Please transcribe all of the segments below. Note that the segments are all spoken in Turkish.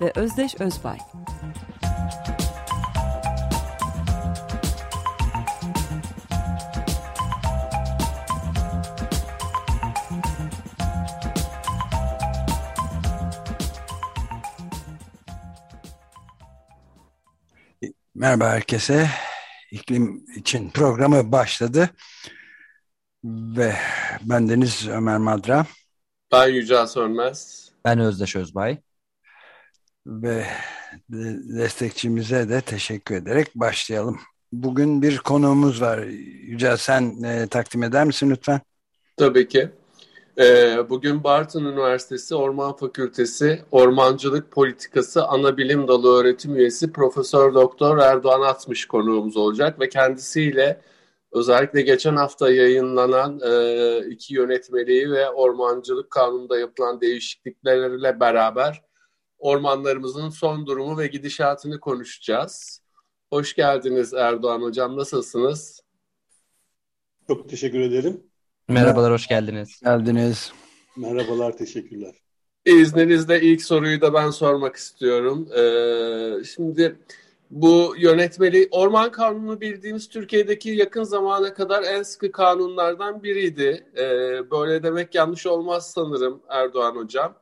ve Özdeş Özbay. Merhaba herkese. İklim için programı başladı. Ve ben Deniz Ömer Madra. Ben Yücel Sönmez. Ben Özdeş Özbay. Ve destekçimize de teşekkür ederek başlayalım. Bugün bir konuğumuz var. Yücel sen e, takdim eder misin lütfen? Tabii ki. E, bugün Bartın Üniversitesi Orman Fakültesi Ormancılık Politikası Anabilim Dalı öğretim üyesi Profesör Doktor Erdoğan Atmış konuğumuz olacak ve kendisiyle özellikle geçen hafta yayınlanan e, iki yönetmeliği ve ormancılık kanununda yapılan değişikliklerle beraber ormanlarımızın son durumu ve gidişatını konuşacağız. Hoş geldiniz Erdoğan Hocam, nasılsınız? Çok teşekkür ederim. Merhabalar, hoş geldiniz. Geldiniz. Merhabalar, teşekkürler. İzninizle ilk soruyu da ben sormak istiyorum. Ee, şimdi bu yönetmeli orman kanunu bildiğiniz Türkiye'deki yakın zamana kadar en sıkı kanunlardan biriydi. Ee, böyle demek yanlış olmaz sanırım Erdoğan hocam.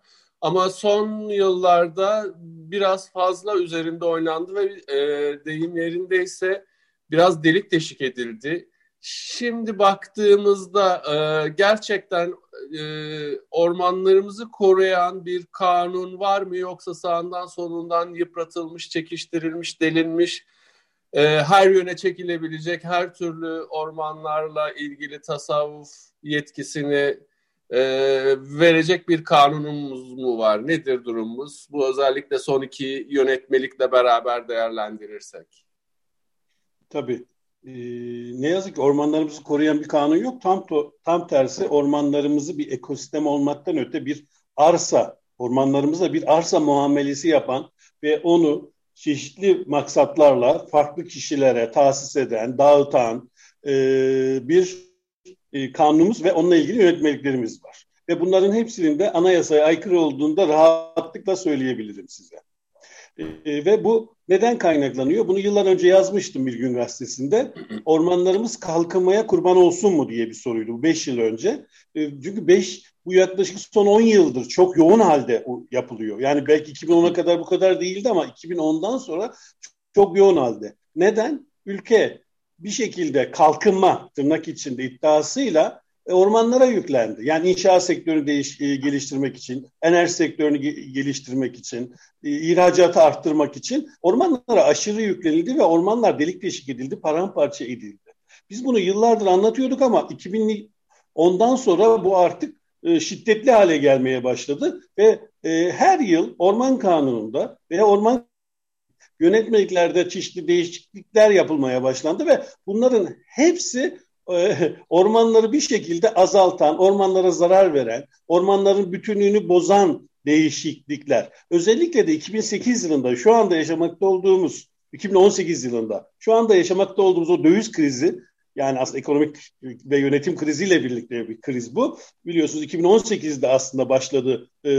Ama son yıllarda biraz fazla üzerinde oynandı ve e, deyim yerindeyse biraz delik deşik edildi. Şimdi baktığımızda e, gerçekten e, ormanlarımızı koruyan bir kanun var mı yoksa sağından solundan yıpratılmış, çekiştirilmiş, delinmiş, e, her yöne çekilebilecek her türlü ormanlarla ilgili tasavvuf yetkisini e, verecek bir kanunumuz mu var? Nedir durumumuz? Bu özellikle son iki yönetmelikle beraber değerlendirirsek. Tabii. Ee, ne yazık ki ormanlarımızı koruyan bir kanun yok. Tam to, tam tersi ormanlarımızı bir ekosistem olmaktan öte bir arsa, ormanlarımıza bir arsa muamelesi yapan ve onu çeşitli maksatlarla farklı kişilere tahsis eden, dağıtan e, bir e, kanunumuz ve onunla ilgili yönetmeliklerimiz var. Ve bunların hepsinin de anayasaya aykırı olduğunda rahatlıkla söyleyebilirim size. E, ve bu neden kaynaklanıyor? Bunu yıllar önce yazmıştım bir gün gazetesinde. Ormanlarımız kalkınmaya kurban olsun mu diye bir soruydu. Bu 5 yıl önce. E, çünkü 5 bu yaklaşık son 10 yıldır çok yoğun halde yapılıyor. Yani belki 2010'a kadar bu kadar değildi ama 2010'dan sonra çok yoğun halde. Neden? Ülke bir şekilde kalkınma tırnak içinde iddiasıyla e, ormanlara yüklendi. Yani inşaat sektörünü değiş, e, geliştirmek için, enerji sektörünü ge geliştirmek için, e, ihracatı arttırmak için ormanlara aşırı yüklenildi ve ormanlar delik deşik edildi, paramparça edildi. Biz bunu yıllardır anlatıyorduk ama 2010'dan sonra bu artık e, şiddetli hale gelmeye başladı ve her yıl orman kanununda veya orman yönetmeliklerde çeşitli değişiklikler yapılmaya başlandı ve bunların hepsi e, ormanları bir şekilde azaltan, ormanlara zarar veren, ormanların bütünlüğünü bozan değişiklikler. Özellikle de 2008 yılında şu anda yaşamakta olduğumuz 2018 yılında şu anda yaşamakta olduğumuz o döviz krizi yani aslında ekonomik ve yönetim kriziyle birlikte bir kriz bu. Biliyorsunuz 2018'de aslında başladı e,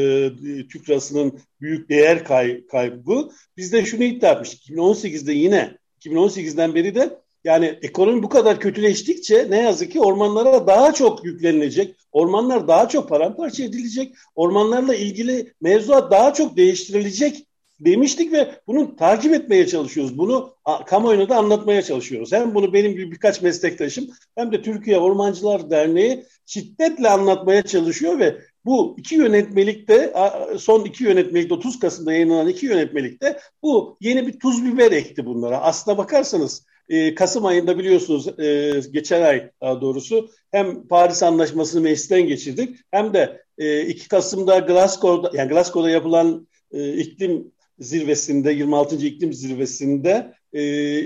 Türk lirasının büyük değer kay, kaybı. Biz de şunu iddia etmiştik. 2018'de yine 2018'den beri de yani ekonomi bu kadar kötüleştikçe ne yazık ki ormanlara daha çok yüklenilecek, ormanlar daha çok paramparça edilecek, ormanlarla ilgili mevzuat daha çok değiştirilecek demiştik ve bunu takip etmeye çalışıyoruz. Bunu kamuoyuna da anlatmaya çalışıyoruz. Hem bunu benim gibi birkaç meslektaşım hem de Türkiye Ormancılar Derneği şiddetle anlatmaya çalışıyor ve bu iki yönetmelikte son iki yönetmelikte 30 Kasım'da yayınlanan iki yönetmelikte bu yeni bir tuz biber ekti bunlara. Aslına bakarsanız e, Kasım ayında biliyorsunuz e, geçen ay doğrusu hem Paris Anlaşması'nı meclisten geçirdik hem de e, 2 Kasım'da Glasgow'da yani Glasgow'da yapılan e, iklim zirvesinde 26. iklim zirvesinde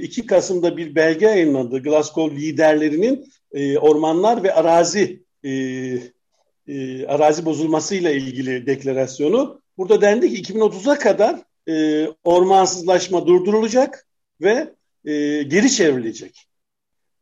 2 Kasım'da bir belge yayınlandı. Glasgow liderlerinin ormanlar ve arazi arazi bozulmasıyla ilgili deklarasyonu. Burada dendi ki 2030'a kadar ormansızlaşma durdurulacak ve geri çevrilecek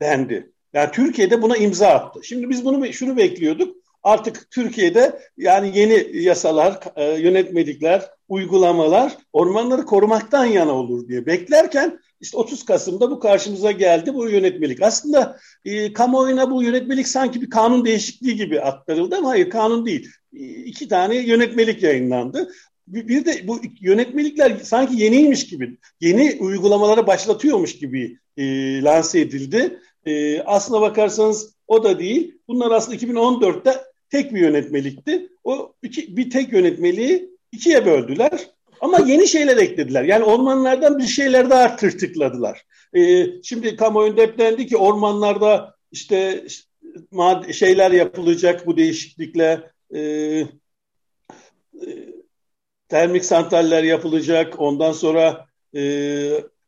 dendi. Yani Türkiye'de buna imza attı. Şimdi biz bunu şunu bekliyorduk. Artık Türkiye'de yani yeni yasalar, e, yönetmelikler, uygulamalar ormanları korumaktan yana olur diye beklerken işte 30 Kasım'da bu karşımıza geldi bu yönetmelik. Aslında e, kamuoyuna bu yönetmelik sanki bir kanun değişikliği gibi aktarıldı ama hayır kanun değil. E, iki tane yönetmelik yayınlandı. Bir de bu yönetmelikler sanki yeniymiş gibi, yeni uygulamaları başlatıyormuş gibi e, lanse edildi. E, aslına bakarsanız o da değil. Bunlar aslında 2014'te tek bir yönetmelikti. O iki, bir tek yönetmeliği ikiye böldüler. Ama yeni şeyler eklediler. Yani ormanlardan bir şeyler daha tırtıkladılar. Ee, şimdi kamuoyunda hep dendi ki ormanlarda işte, şeyler yapılacak bu değişiklikle e, e, termik santraller yapılacak. Ondan sonra e,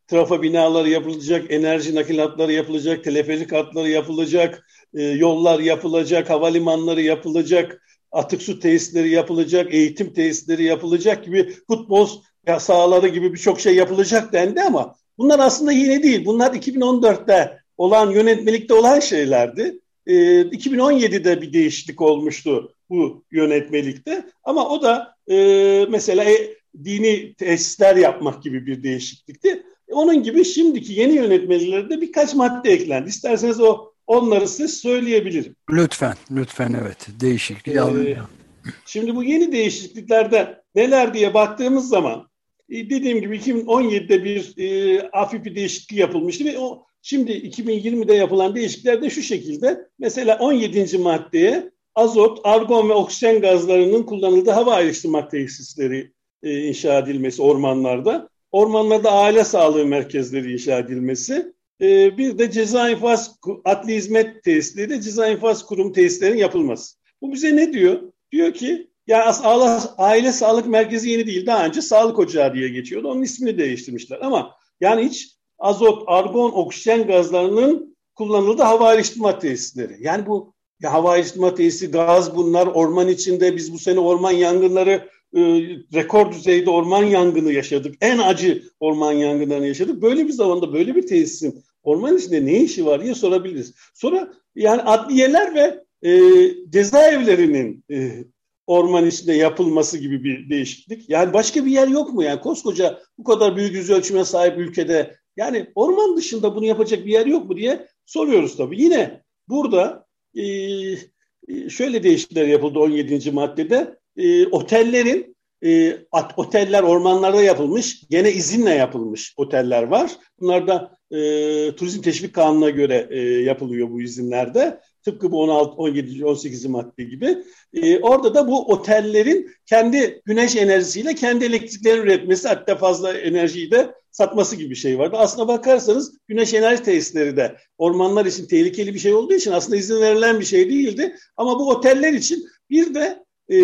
trafo binaları yapılacak, enerji nakilatları yapılacak, teleferik hatları yapılacak, e, yollar yapılacak, havalimanları yapılacak, atık su tesisleri yapılacak, eğitim tesisleri yapılacak gibi futbol sahaları gibi birçok şey yapılacak dendi ama bunlar aslında yeni değil. Bunlar 2014'te olan yönetmelikte olan şeylerdi. E, 2017'de bir değişiklik olmuştu bu yönetmelikte ama o da e, mesela e, dini tesisler yapmak gibi bir değişiklikti. Onun gibi şimdiki yeni yönetmeliklerde birkaç madde eklendi. İsterseniz o onları size söyleyebilirim. Lütfen, lütfen evet. Değişiklik. Ee, şimdi bu yeni değişikliklerde neler diye baktığımız zaman e, dediğim gibi 2017'de bir e, hafif bir değişiklik yapılmıştı ve o şimdi 2020'de yapılan değişiklikler de şu şekilde. Mesela 17. maddeye azot, argon ve oksijen gazlarının kullanıldığı hava ayrıştırma tesisleri e, inşa edilmesi ormanlarda ormanlarda aile sağlığı merkezleri inşa edilmesi, e, bir de ceza infaz adli hizmet tesisleri, ceza infaz kurum tesislerinin yapılması. Bu bize ne diyor? Diyor ki ya aile, sağlık merkezi yeni değil. Daha önce sağlık ocağı diye geçiyordu. Onun ismini değiştirmişler. Ama yani hiç azot, argon, oksijen gazlarının kullanıldığı hava ayrıştırma tesisleri. Yani bu ya hava ayrıştırma tesisi, gaz bunlar orman içinde. Biz bu sene orman yangınları e, rekor düzeyde orman yangını yaşadık. En acı orman yangınlarını yaşadık. Böyle bir zamanda böyle bir tesisin orman içinde ne işi var diye sorabiliriz. Sonra yani adliyeler ve e, cezaevlerinin e, orman içinde yapılması gibi bir değişiklik. Yani başka bir yer yok mu? Yani koskoca bu kadar büyük yüz ölçüme sahip ülkede yani orman dışında bunu yapacak bir yer yok mu diye soruyoruz tabii. Yine burada e, e şöyle değişiklikler yapıldı 17. maddede e, otellerin e, oteller ormanlarda yapılmış, gene izinle yapılmış oteller var. Bunlar da e, Turizm Teşvik Kanunu'na göre e, yapılıyor bu izinlerde. Tıpkı bu 16, 17, 18 madde gibi. E, orada da bu otellerin kendi güneş enerjisiyle kendi elektriklerini üretmesi hatta fazla enerjiyi de satması gibi bir şey vardı. Aslına bakarsanız güneş enerji tesisleri de ormanlar için tehlikeli bir şey olduğu için aslında izin verilen bir şey değildi. Ama bu oteller için bir de e,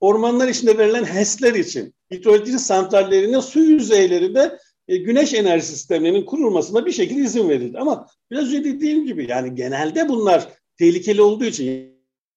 ormanlar içinde verilen HES'ler için hidroelektrik santrallerinin su yüzeylerinde e, güneş enerji sistemlerinin kurulmasına bir şekilde izin verildi. Ama biraz önce dediğim gibi yani genelde bunlar tehlikeli olduğu için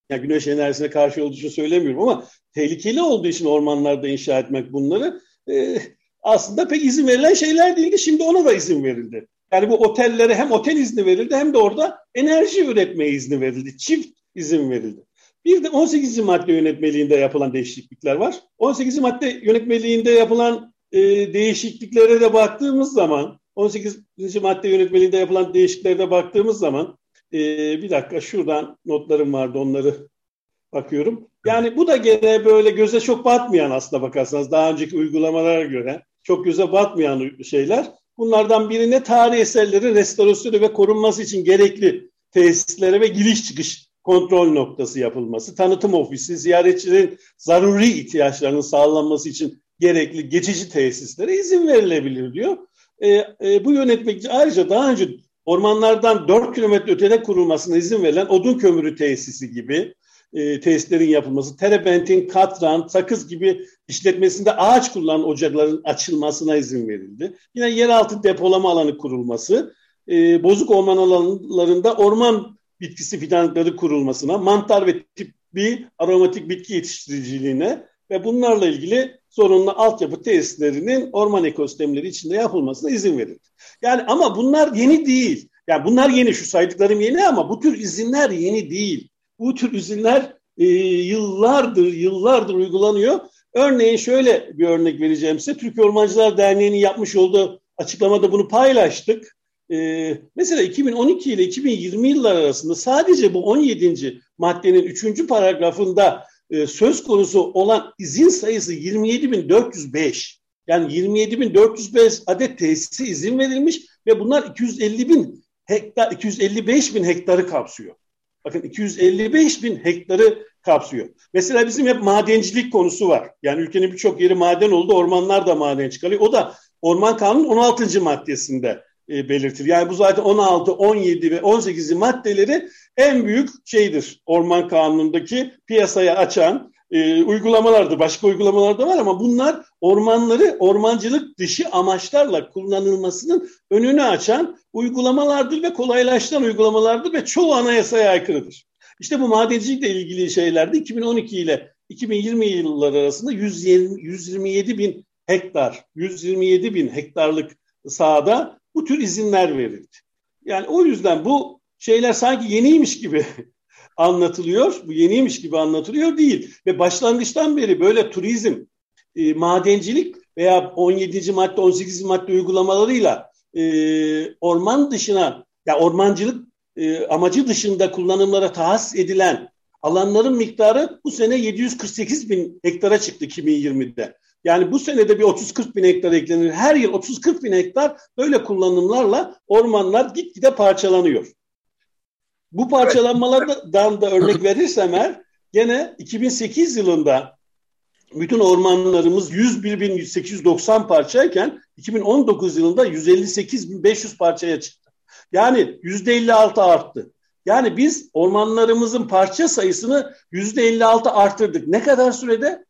yani güneş enerjisine karşı olduğu için söylemiyorum ama tehlikeli olduğu için ormanlarda inşa etmek bunları e, aslında pek izin verilen şeyler değildi. Şimdi ona da izin verildi. Yani bu otellere hem otel izni verildi hem de orada enerji üretme izni verildi. Çift izin verildi. Bir de 18. madde yönetmeliğinde yapılan değişiklikler var. 18. madde yönetmeliğinde yapılan e, değişikliklere de baktığımız zaman 18. madde yönetmeliğinde yapılan değişikliklere de baktığımız zaman e, bir dakika şuradan notlarım vardı onları bakıyorum. Yani bu da gene böyle göze çok batmayan aslında bakarsanız daha önceki uygulamalara göre çok göze batmayan şeyler. Bunlardan birine tarih eserleri restorasyonu ve korunması için gerekli tesislere ve giriş çıkış kontrol noktası yapılması, tanıtım ofisi, ziyaretçilerin zaruri ihtiyaçlarının sağlanması için gerekli geçici tesislere izin verilebilir diyor. E, e, bu yönetmekçi ayrıca daha önce ormanlardan 4 kilometre ötede kurulmasına izin verilen odun kömürü tesisi gibi e, tesislerin yapılması, terebentin, katran, sakız gibi işletmesinde ağaç kullanan ocakların açılmasına izin verildi. Yine yeraltı depolama alanı kurulması, e, bozuk orman alanlarında orman bitkisi fidanlıkları kurulmasına, mantar ve tip bir aromatik bitki yetiştiriciliğine ve bunlarla ilgili zorunlu altyapı tesislerinin orman ekosistemleri içinde yapılmasına izin verildi. Yani ama bunlar yeni değil. Yani bunlar yeni, şu saydıklarım yeni ama bu tür izinler yeni değil. Bu tür izinler e, yıllardır, yıllardır uygulanıyor. Örneğin şöyle bir örnek vereceğim size. Türkiye Ormancılar Derneği'nin yapmış olduğu açıklamada bunu paylaştık. Ee, mesela 2012 ile 2020 yıllar arasında sadece bu 17. maddenin 3. paragrafında e, söz konusu olan izin sayısı 27.405. Yani 27.405 adet tesisi izin verilmiş ve bunlar 250 bin hektar, 255 bin hektarı kapsıyor. Bakın 255 bin hektarı kapsıyor. Mesela bizim hep madencilik konusu var. Yani ülkenin birçok yeri maden oldu, ormanlar da maden çıkarıyor. O da Orman Kanunu 16. maddesinde e, belirtir. Yani bu zaten 16, 17 ve 18 maddeleri en büyük şeydir. Orman Kanunu'ndaki piyasaya açan e, uygulamalardır. Başka uygulamalar da var ama bunlar ormanları ormancılık dışı amaçlarla kullanılmasının önünü açan uygulamalardır ve kolaylaştıran uygulamalardır ve çoğu anayasaya aykırıdır. İşte bu madencilikle ilgili şeylerde 2012 ile 2020 yılları arasında 120, 127 bin hektar, 127 bin hektarlık sahada bu tür izinler verildi. Yani o yüzden bu şeyler sanki yeniymiş gibi anlatılıyor. Bu yeniymiş gibi anlatılıyor değil. Ve başlangıçtan beri böyle turizm, e, madencilik veya 17. madde 18. madde uygulamalarıyla e, orman dışına ya ormancılık e, amacı dışında kullanımlara tahsis edilen alanların miktarı bu sene 748 bin hektara çıktı 2020'de. Yani bu senede bir 30-40 bin hektar eklenir. Her yıl 30-40 bin hektar böyle kullanımlarla ormanlar gitgide parçalanıyor. Bu parçalanmalardan da örnek verirsem eğer gene 2008 yılında bütün ormanlarımız 101.890 parçayken 2019 yılında 158.500 parçaya çıktı. Yani %56 arttı. Yani biz ormanlarımızın parça sayısını %56 arttırdık. Ne kadar sürede?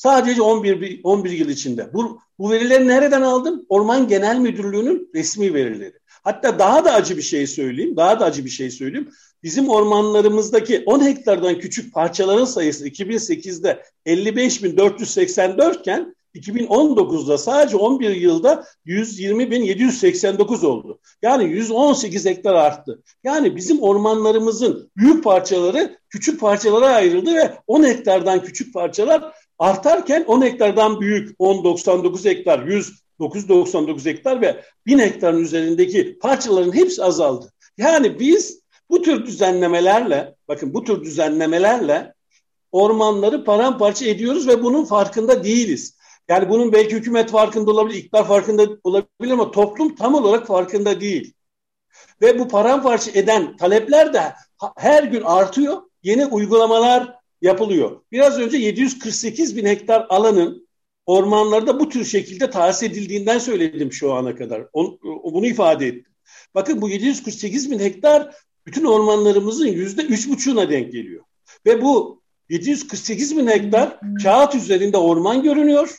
Sadece 11, 11 yıl içinde. Bu, bu verileri nereden aldım? Orman Genel Müdürlüğü'nün resmi verileri. Hatta daha da acı bir şey söyleyeyim. Daha da acı bir şey söyleyeyim. Bizim ormanlarımızdaki 10 hektardan küçük parçaların sayısı 2008'de 55.484 iken 2019'da sadece 11 yılda 120.789 oldu. Yani 118 hektar arttı. Yani bizim ormanlarımızın büyük parçaları küçük parçalara ayrıldı ve 10 hektardan küçük parçalar artarken 10 hektardan büyük 10.99 hektar, 100 999 hektar ve 1000 hektarın üzerindeki parçaların hepsi azaldı. Yani biz bu tür düzenlemelerle, bakın bu tür düzenlemelerle ormanları paramparça ediyoruz ve bunun farkında değiliz. Yani bunun belki hükümet farkında olabilir, iktidar farkında olabilir ama toplum tam olarak farkında değil. Ve bu paramparça eden talepler de her gün artıyor. Yeni uygulamalar yapılıyor. Biraz önce 748 bin hektar alanın ormanlarda bu tür şekilde tahsis edildiğinden söyledim şu ana kadar. Onu, bunu ifade ettim. Bakın bu 748 bin hektar bütün ormanlarımızın yüzde üç buçuğuna denk geliyor. Ve bu 748 bin hektar kağıt üzerinde orman görünüyor.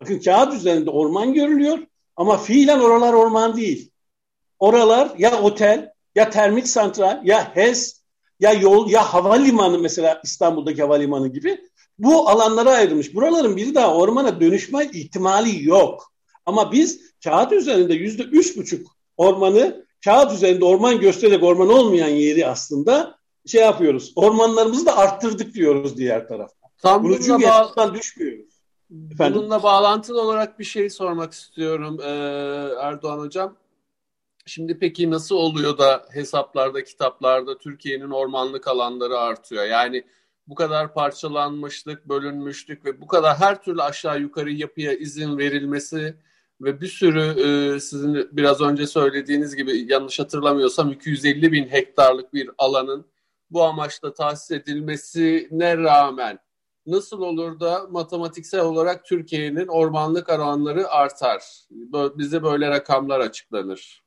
Bakın kağıt üzerinde orman görülüyor ama fiilen oralar orman değil. Oralar ya otel, ya termik santral, ya HES, ya yol, ya havalimanı mesela İstanbul'daki havalimanı gibi bu alanlara ayrılmış. Buraların biri daha ormana dönüşme ihtimali yok. Ama biz kağıt üzerinde yüzde üç buçuk ormanı kağıt üzerinde orman göstererek orman olmayan yeri aslında şey yapıyoruz. Ormanlarımızı da arttırdık diyoruz diğer taraftan. Tam Bunu çünkü ba- düşmüyoruz. Efendim? Bununla bağlantılı olarak bir şey sormak istiyorum ee, Erdoğan Hocam. Şimdi peki nasıl oluyor da hesaplarda, kitaplarda Türkiye'nin ormanlık alanları artıyor? Yani bu kadar parçalanmışlık, bölünmüşlük ve bu kadar her türlü aşağı yukarı yapıya izin verilmesi ve bir sürü e, sizin biraz önce söylediğiniz gibi yanlış hatırlamıyorsam 250 bin hektarlık bir alanın bu amaçla tahsis edilmesine rağmen nasıl olur da matematiksel olarak Türkiye'nin ormanlık alanları artar? Bize böyle rakamlar açıklanır.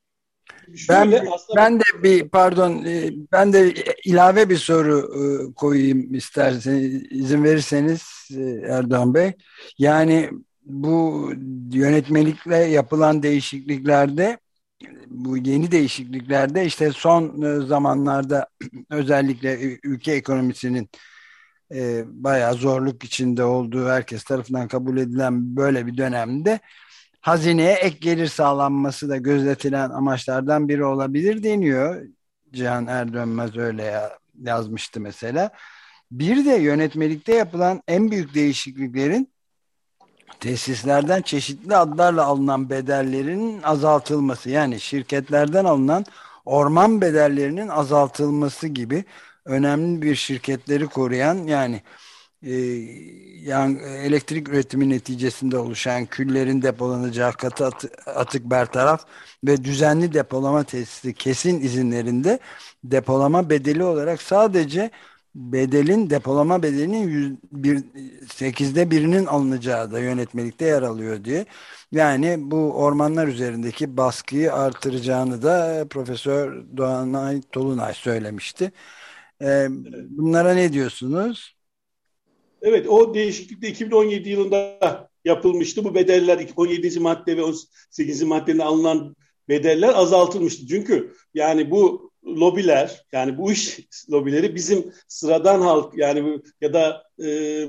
Ben aslında... ben de bir pardon e, ben de ilave bir soru e, koyayım isterseniz izin verirseniz e, Erdoğan Bey. Yani bu yönetmelikle yapılan değişikliklerde bu yeni değişikliklerde işte son zamanlarda özellikle ülke ekonomisinin e, bayağı zorluk içinde olduğu herkes tarafından kabul edilen böyle bir dönemde hazineye ek gelir sağlanması da gözetilen amaçlardan biri olabilir deniyor. Cihan Erdönmez öyle yazmıştı mesela. Bir de yönetmelikte yapılan en büyük değişikliklerin tesislerden çeşitli adlarla alınan bedellerin azaltılması yani şirketlerden alınan orman bedellerinin azaltılması gibi önemli bir şirketleri koruyan yani e, yani elektrik üretimi neticesinde oluşan küllerin depolanacağı katı atık bertaraf ve düzenli depolama tesisi kesin izinlerinde depolama bedeli olarak sadece bedelin depolama bedelinin bir, sekizde birinin alınacağı da yönetmelikte yer alıyor diye. Yani bu ormanlar üzerindeki baskıyı artıracağını da Profesör Doğanay Tolunay söylemişti. Ee, bunlara ne diyorsunuz? Evet o değişiklik de 2017 yılında yapılmıştı. Bu bedeller 17. madde ve 18. maddede alınan bedeller azaltılmıştı. Çünkü yani bu lobiler yani bu iş lobileri bizim sıradan halk yani ya da e,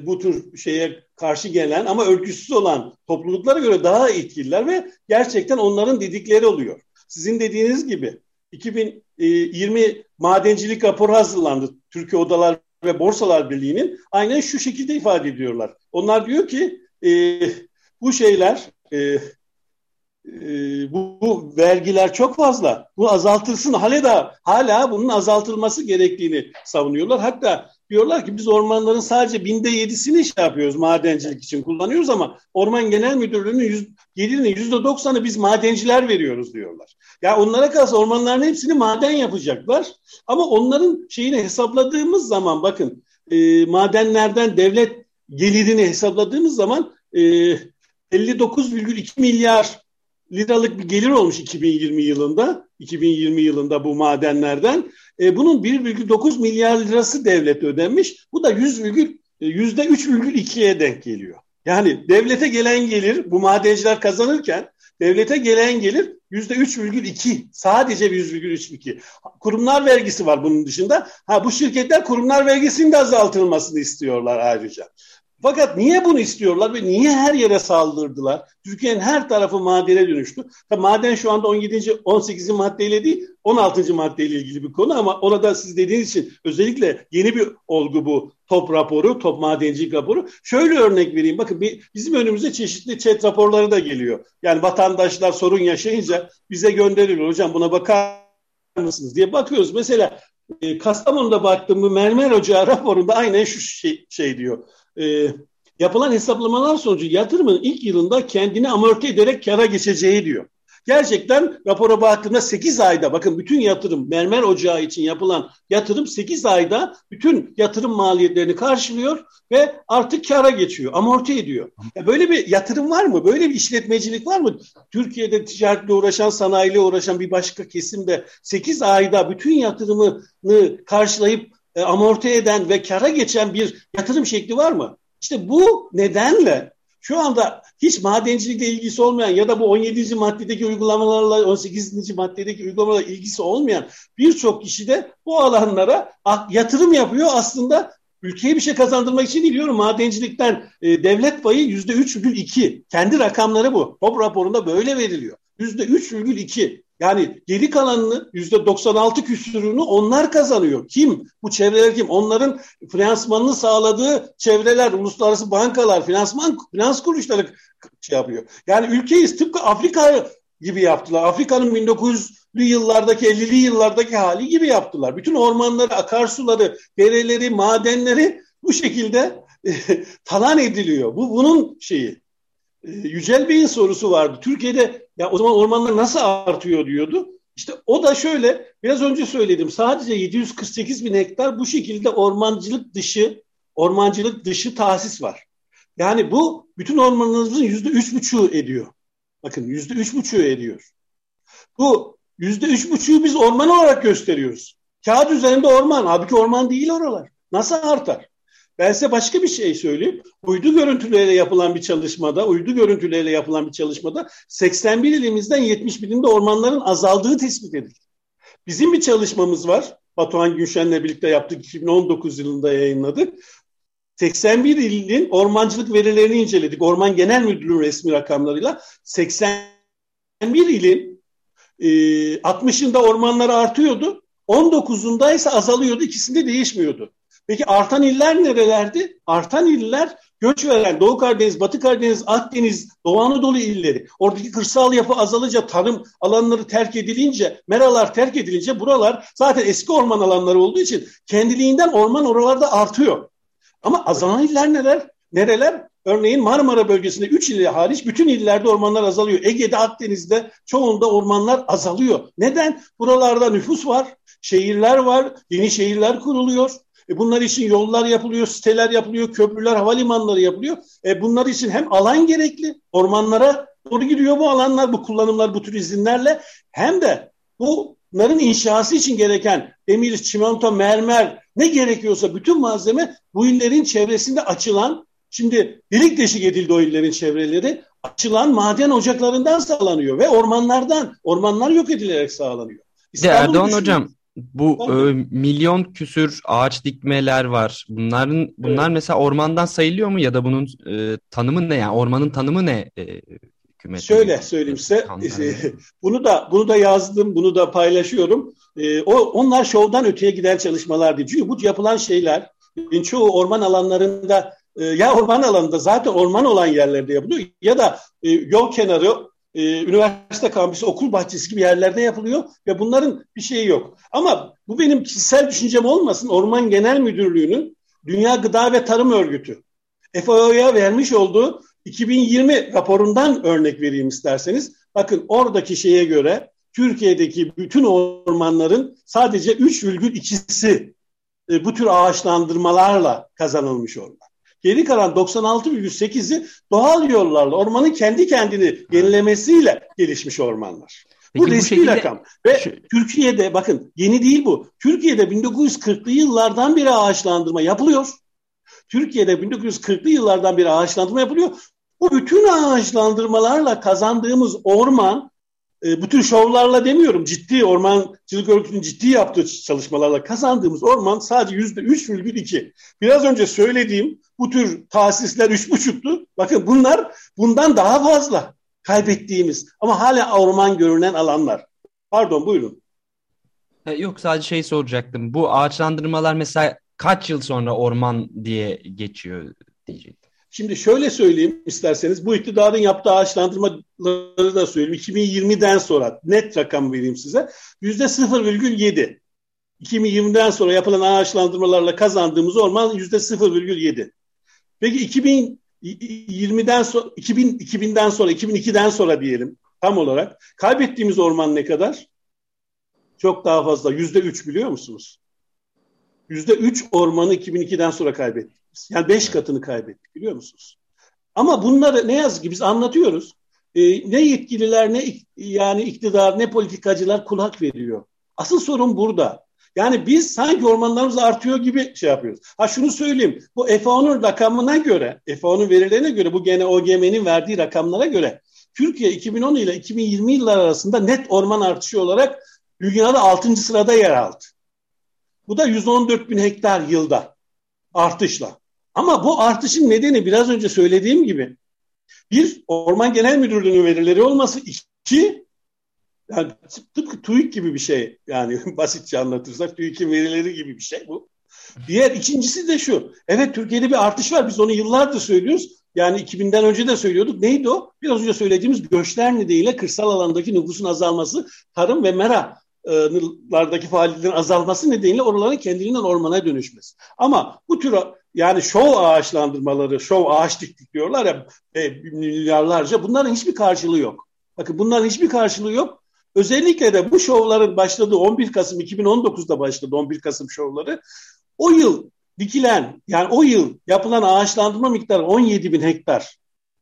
bu tür şeye karşı gelen ama örgüsüz olan topluluklara göre daha etkililer ve gerçekten onların dedikleri oluyor. Sizin dediğiniz gibi 2020 madencilik raporu hazırlandı. Türkiye Odalar ve Borsalar Birliği'nin aynen şu şekilde ifade ediyorlar. Onlar diyor ki e, bu şeyler e, bu, bu vergiler çok fazla. Bu azaltılsın. Hala hala bunun azaltılması gerektiğini savunuyorlar. Hatta diyorlar ki biz ormanların sadece binde yedisini şey yapıyoruz madencilik için kullanıyoruz ama Orman Genel Müdürlüğü'nün gelirinin yüzde doksanı biz madenciler veriyoruz diyorlar. Ya onlara kalsa ormanların hepsini maden yapacaklar ama onların şeyini hesapladığımız zaman bakın e, madenlerden devlet gelirini hesapladığımız zaman e, 59,2 milyar liralık bir gelir olmuş 2020 yılında. 2020 yılında bu madenlerden. E, bunun 1,9 milyar lirası devlet ödenmiş. Bu da 100, yüzde 3,2'ye denk geliyor. Yani devlete gelen gelir bu madenciler kazanırken devlete gelen gelir yüzde 3,2 sadece yüzde 1,3,2 kurumlar vergisi var bunun dışında ha bu şirketler kurumlar vergisinin de azaltılmasını istiyorlar ayrıca fakat niye bunu istiyorlar ve niye her yere saldırdılar? Türkiye'nin her tarafı madene dönüştü. Tabii maden şu anda 17. 18. maddeyle değil 16. maddeyle ilgili bir konu ama orada siz dediğiniz için özellikle yeni bir olgu bu top raporu, top madencilik raporu. Şöyle örnek vereyim. Bakın bizim önümüze çeşitli chat raporları da geliyor. Yani vatandaşlar sorun yaşayınca bize gönderiliyor. Hocam buna bakar mısınız diye bakıyoruz. Mesela e, Kastamonu'da baktığım bu mermer ocağı raporunda aynen şu şey, şey diyor e, yapılan hesaplamalar sonucu yatırımın ilk yılında kendini amorti ederek kara geçeceği diyor. Gerçekten rapora baktığımda 8 ayda bakın bütün yatırım mermer ocağı için yapılan yatırım 8 ayda bütün yatırım maliyetlerini karşılıyor ve artık kara geçiyor, amorti ediyor. Ya böyle bir yatırım var mı? Böyle bir işletmecilik var mı? Türkiye'de ticaretle uğraşan, sanayiyle uğraşan bir başka kesimde 8 ayda bütün yatırımını karşılayıp e, amorti eden ve kara geçen bir yatırım şekli var mı? İşte bu nedenle şu anda hiç madencilikle ilgisi olmayan ya da bu 17. maddedeki uygulamalarla 18. maddedeki uygulamalarla ilgisi olmayan birçok kişi de bu alanlara yatırım yapıyor aslında ülkeye bir şey kazandırmak için değil. Madencilikten e, devlet payı yüzde üç virgül iki. Kendi rakamları bu. HOP raporunda böyle veriliyor. Yüzde üç virgül iki. Yani geri kalanını yüzde 96 küsürünü onlar kazanıyor. Kim? Bu çevreler kim? Onların finansmanını sağladığı çevreler, uluslararası bankalar, finansman, finans kuruluşları şey yapıyor. Yani ülkeyi tıpkı Afrika gibi yaptılar. Afrika'nın 1900'lü yıllardaki, 50'li yıllardaki hali gibi yaptılar. Bütün ormanları, akarsuları, dereleri, madenleri bu şekilde e, talan ediliyor. Bu bunun şeyi. E, Yücel Bey'in sorusu vardı. Türkiye'de ya o zaman ormanlar nasıl artıyor diyordu. İşte o da şöyle biraz önce söyledim sadece 748 bin hektar bu şekilde ormancılık dışı ormancılık dışı tahsis var. Yani bu bütün ormanlarımızın yüzde üç buçuğu ediyor. Bakın yüzde üç buçuğu ediyor. Bu Yüzde üç buçuğu biz orman olarak gösteriyoruz. Kağıt üzerinde orman. Halbuki orman değil oralar. Nasıl artar? Ben size başka bir şey söyleyeyim. Uydu görüntüleriyle yapılan bir çalışmada, uydu görüntüleriyle yapılan bir çalışmada 81 ilimizden 71'inde ormanların azaldığı tespit edildi. Bizim bir çalışmamız var. Batuhan Gülşen'le birlikte yaptık. 2019 yılında yayınladık. 81 ilin ormancılık verilerini inceledik. Orman Genel Müdürlüğü resmi rakamlarıyla 81 ilin e, 60'ında ormanlar artıyordu. 19'unda ise azalıyordu. İkisinde değişmiyordu. Peki artan iller nerelerdi? Artan iller göç veren Doğu Karadeniz, Batı Karadeniz, Akdeniz, Doğu Anadolu illeri. Oradaki kırsal yapı azalınca, tarım alanları terk edilince, meralar terk edilince buralar zaten eski orman alanları olduğu için kendiliğinden orman oralarda artıyor. Ama azalan iller neler? Nereler? Örneğin Marmara bölgesinde 3 il hariç bütün illerde ormanlar azalıyor. Ege'de, Akdeniz'de çoğunda ormanlar azalıyor. Neden? Buralarda nüfus var, şehirler var, yeni şehirler kuruluyor. E bunlar için yollar yapılıyor, siteler yapılıyor, köprüler, havalimanları yapılıyor. E bunlar için hem alan gerekli, ormanlara doğru gidiyor bu alanlar, bu kullanımlar, bu tür izinlerle hem de bunların inşası için gereken demir, çimento, mermer ne gerekiyorsa bütün malzeme bu illerin çevresinde açılan, şimdi delik deşik edildi o illerin çevreleri, açılan maden ocaklarından sağlanıyor ve ormanlardan, ormanlar yok edilerek sağlanıyor. İstanbul Erdoğan. Hocam bu e, milyon küsür ağaç dikmeler var. Bunların bunlar evet. mesela ormandan sayılıyor mu ya da bunun e, tanımı ne yani ormanın tanımı ne? E, hükümeti? Şöyle söyleyeyim size. bunu da bunu da yazdım, bunu da paylaşıyorum. E, o onlar şovdan öteye giden çalışmalar değil. Çünkü bu yapılan şeyler çoğu orman alanlarında e, ya orman alanında zaten orman olan yerlerde yapılıyor ya da e, yol kenarı e, üniversite kampüsü, okul bahçesi gibi yerlerde yapılıyor ve bunların bir şeyi yok. Ama bu benim kişisel düşüncem olmasın. Orman Genel Müdürlüğü'nün Dünya Gıda ve Tarım Örgütü FAO'ya vermiş olduğu 2020 raporundan örnek vereyim isterseniz. Bakın oradaki şeye göre Türkiye'deki bütün ormanların sadece 3,2'si e, bu tür ağaçlandırmalarla kazanılmış orman. Geri kalan 96,8'i doğal yollarla ormanın kendi kendini yenilemesiyle gelişmiş ormanlar. Peki bu resmi şekilde... rakam. Ve Şu... Türkiye'de bakın yeni değil bu. Türkiye'de 1940'lı yıllardan beri ağaçlandırma yapılıyor. Türkiye'de 1940'lı yıllardan beri ağaçlandırma yapılıyor. Bu bütün ağaçlandırmalarla kazandığımız orman e, bu tür şovlarla demiyorum ciddi ormancılık örgütünün ciddi yaptığı çalışmalarla kazandığımız orman sadece yüzde üç virgül iki. Biraz önce söylediğim bu tür tahsisler üç buçuktu. Bakın bunlar bundan daha fazla kaybettiğimiz ama hala orman görünen alanlar. Pardon buyurun. Yok sadece şey soracaktım. Bu ağaçlandırmalar mesela kaç yıl sonra orman diye geçiyor diyecektim. Şimdi şöyle söyleyeyim isterseniz bu iktidarın yaptığı ağaçlandırmaları da söyleyeyim. 2020'den sonra net rakam vereyim size. Yüzde 0,7. 2020'den sonra yapılan ağaçlandırmalarla kazandığımız orman yüzde 0,7. Peki 2020'den sonra 2000 2000'den sonra 2002'den sonra diyelim tam olarak kaybettiğimiz orman ne kadar? Çok daha fazla. Yüzde 3 biliyor musunuz? Yüzde 3 ormanı 2002'den sonra kaybettik. Yani beş katını kaybettik biliyor musunuz? Ama bunları ne yazık ki biz anlatıyoruz. E, ne yetkililer ne yani iktidar ne politikacılar kulak veriyor. Asıl sorun burada. Yani biz sanki ormanlarımız artıyor gibi şey yapıyoruz. Ha şunu söyleyeyim. Bu FAO'nun rakamına göre, FAO'nun verilerine göre bu gene OGM'nin verdiği rakamlara göre Türkiye 2010 ile 2020 yıllar arasında net orman artışı olarak dünyada 6. sırada yer aldı. Bu da 114 bin hektar yılda artışla. Ama bu artışın nedeni biraz önce söylediğim gibi bir Orman Genel Müdürlüğü'nün verileri olması, iki yani tıpkı TÜİK gibi bir şey yani basitçe anlatırsak TÜİK'in verileri gibi bir şey bu. Diğer ikincisi de şu. Evet Türkiye'de bir artış var. Biz onu yıllardır söylüyoruz. Yani 2000'den önce de söylüyorduk. Neydi o? Biraz önce söylediğimiz göçler nedeniyle kırsal alandaki nüfusun azalması, tarım ve mera lardaki faaliyetlerin azalması nedeniyle oraların kendiliğinden ormana dönüşmesi. Ama bu tür yani şov ağaçlandırmaları, şov ağaç diktik diyorlar ya e, milyarlarca bunların hiçbir karşılığı yok. Bakın bunların hiçbir karşılığı yok. Özellikle de bu şovların başladığı 11 Kasım 2019'da başladı 11 Kasım şovları. O yıl dikilen yani o yıl yapılan ağaçlandırma miktarı 17 bin hektar.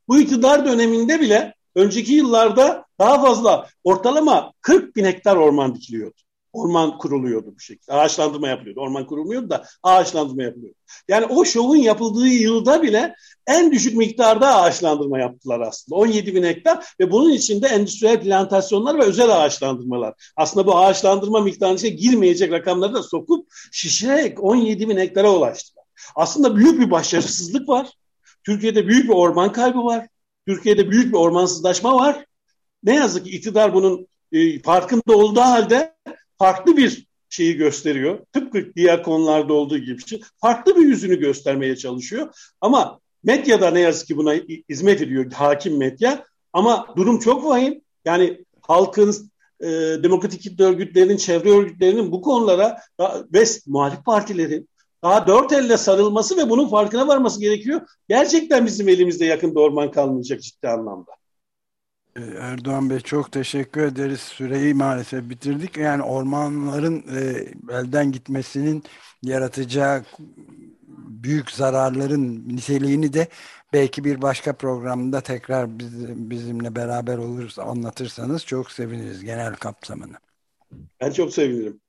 Bu iktidar döneminde bile önceki yıllarda daha fazla ortalama 40 bin hektar orman dikiliyordu. Orman kuruluyordu bu şekilde. Ağaçlandırma yapılıyordu. Orman kurulmuyordu da ağaçlandırma yapılıyordu. Yani o şovun yapıldığı yılda bile en düşük miktarda ağaçlandırma yaptılar aslında. 17 bin hektar ve bunun içinde endüstriyel plantasyonlar ve özel ağaçlandırmalar. Aslında bu ağaçlandırma miktarına içine girmeyecek rakamları da sokup şişirerek 17 bin hektara ulaştılar. Aslında büyük bir başarısızlık var. Türkiye'de büyük bir orman kaybı var. Türkiye'de büyük bir ormansızlaşma var. Ne yazık ki iktidar bunun e, farkında olduğu halde farklı bir şeyi gösteriyor. Tıpkı diğer konularda olduğu gibi farklı bir yüzünü göstermeye çalışıyor. Ama medyada ne yazık ki buna hizmet ediyor hakim medya. Ama durum çok vahim. Yani halkın, e, demokratik kitle örgütlerinin, çevre örgütlerinin bu konulara ve muhalif partilerin daha dört elle sarılması ve bunun farkına varması gerekiyor. Gerçekten bizim elimizde yakında orman kalmayacak ciddi anlamda. Ee, Erdoğan Bey çok teşekkür ederiz. Süreyi maalesef bitirdik. Yani ormanların e, elden gitmesinin yaratacağı büyük zararların niteliğini de belki bir başka programda tekrar biz, bizimle beraber olursa anlatırsanız çok seviniriz genel kapsamını. Ben çok sevinirim.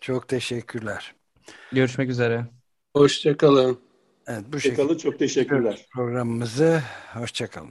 Çok teşekkürler. Görüşmek üzere. Hoşçakalın. Evet, bu Hoşçakalın, çok teşekkürler. Programımızı hoşçakalın.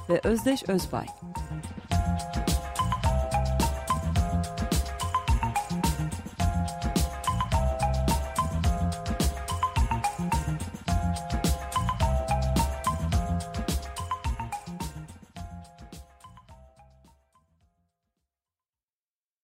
ve Özdeş Özbay.